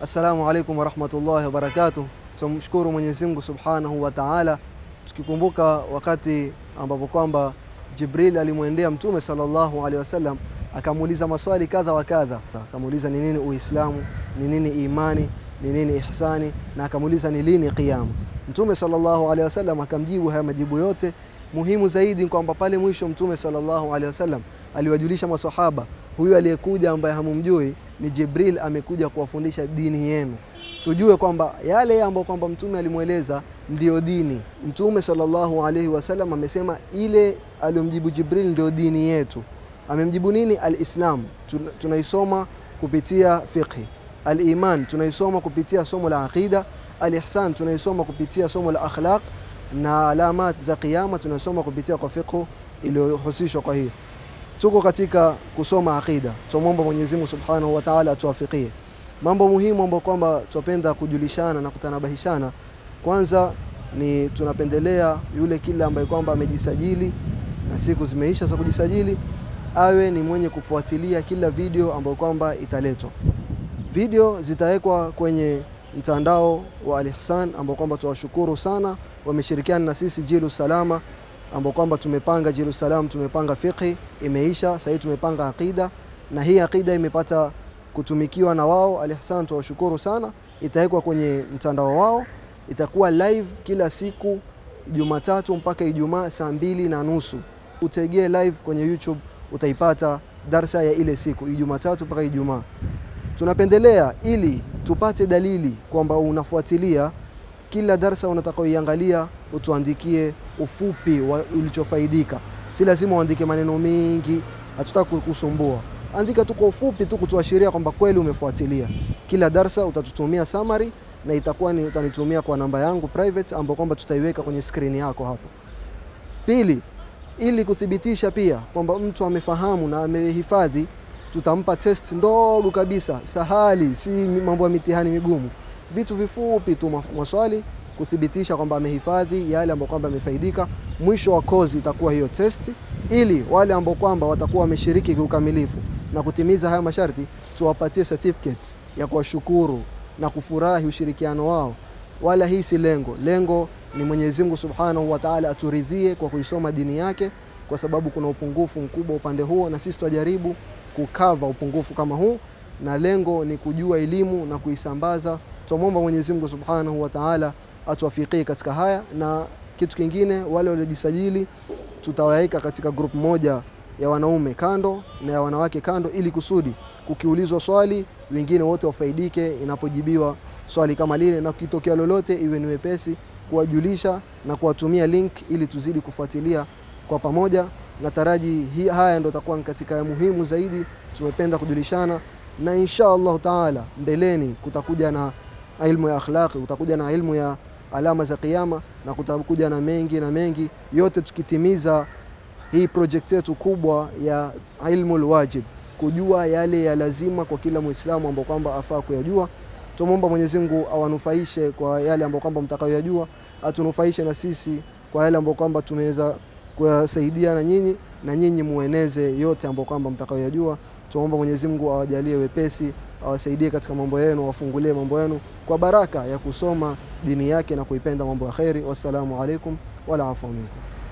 Assalamu alaikum warahmatullahi wabarakatuh. Tumshukuru Mwenyezi Mungu subhanahu wa taala, tukikumbuka wakati ambapo kwamba Jibril alimwendea Mtume sallallahu alaihi wasallam akamuuliza maswali kadha wa kadha. Akamuuliza ni nini Uislamu, ni nini imani, ni nini ihsani, na akamuuliza ni lini qiyama. Mtume sallallahu alaihi wasallam akamjibu haya majibu yote. Muhimu zaidi kwamba pale mwisho Mtume sallallahu alaihi wasallam aliwajulisha maswahaba, huyu aliyekuja ambaye hamumjui ni Jibril, amekuja kuwafundisha dini yenu. Tujue kwamba yale ambayo kwamba Mtume alimweleza ndiyo dini. Mtume sallallahu alaihi wasallam amesema ile aliyomjibu Jibril ndio dini yetu. Amemjibu nini? Alislam tunaisoma kupitia fiqhi, aliman tunaisoma kupitia somo la aqida, alihsan tunaisoma kupitia somo la akhlaq, na alamat za kiyama tunasoma kupitia kwa fiqhu iliyohusishwa. Kwa hiyo tuko katika kusoma aqida, tumwomba Mwenyezi Mungu Subhanahu wa Ta'ala atuwafikie. Mambo muhimu ambayo kwamba tunapenda kujulishana na kutanabahishana, kwanza ni tunapendelea yule kila ambaye kwamba amejisajili na siku zimeisha za kujisajili awe ni mwenye kufuatilia kila video ambayo kwamba italetwa. Video zitawekwa kwenye mtandao wa Al-Ihsan ambao kwamba tuwashukuru sana, wameshirikiana na sisi Jilu Salama ambao kwamba tumepanga Jilu Salam, tumepanga fiqhi imeisha, sasa tumepanga aqida, na hii aqida imepata kutumikiwa na wao Al-Ihsan, tuwashukuru sana. Itawekwa kwenye mtandao wao, itakuwa live kila siku Jumatatu mpaka Ijumaa saa mbili na nusu. Utegee live kwenye YouTube utaipata darsa ya ile siku Ijumatatu mpaka Ijumaa. Tunapendelea ili tupate dalili kwamba unafuatilia kila darsa unatakaoiangalia, utuandikie ufupi wa ulichofaidika. Si lazima uandike maneno mengi, hatutaki kukusumbua. Andika tu kwa ufupi tu kutuashiria kwamba kweli umefuatilia kila darsa. Utatutumia summary na itakuwa ni utanitumia kwa namba yangu private ambayo kwamba tutaiweka kwenye skrini yako hapo. Pili, ili kuthibitisha pia kwamba mtu amefahamu na amehifadhi, tutampa test ndogo kabisa, sahali, si mambo ya mitihani migumu, vitu vifupi tu, maswali kuthibitisha kwamba amehifadhi yale ambayo kwamba amefaidika. Mwisho wa kozi itakuwa hiyo test, ili wale ambao kwamba watakuwa wameshiriki kiukamilifu na kutimiza haya masharti, tuwapatie certificate ya kuwashukuru na kufurahi ushirikiano wao. Wala hii si lengo, lengo ni Mwenyezi Mungu Subhanahu wa Ta'ala aturidhie kwa kuisoma dini yake, kwa sababu kuna upungufu mkubwa upande huo, na sisi tutajaribu kukava upungufu kama huu, na lengo ni kujua elimu na kuisambaza. Tumwomba Mwenyezi Mungu Subhanahu wa Ta'ala atuwafikie katika haya, na kitu kingine, wale waliojisajili tutawaweka katika grupu moja ya wanaume kando na ya wanawake kando, ili kusudi kukiulizwa swali wengine wote wafaidike inapojibiwa swali kama lile, na kukitokea lolote iwe ni wepesi kuwajulisha na kuwatumia link ili tuzidi kufuatilia kwa pamoja. Nataraji haya ndo takuwa katika ya muhimu zaidi tumependa kujulishana, na insha Allahu taala mbeleni kutakuja na ilmu ya akhlaqi, kutakuja na ilmu ya alama za Kiyama na kutakuja na mengi na mengi, yote tukitimiza hii project yetu kubwa ya ilmu alwajib, kujua yale ya lazima kwa kila Muislamu ambao kwamba afaa kuyajua. Tumwomba Mwenyezi Mungu awanufaishe kwa yale ambayo kwamba mtakayoyajua, atunufaishe na sisi kwa yale ambayo kwamba tumeweza kuyasaidia na nyinyi, na nyinyi mueneze yote ambayo kwamba mtakayoyajua. Tuomba Mwenyezi Mungu awajalie wepesi, awasaidie katika mambo yenu, awafungulie mambo yenu kwa baraka ya kusoma dini yake na kuipenda mambo ya kheri. Wassalamu alaikum wala afu minkum.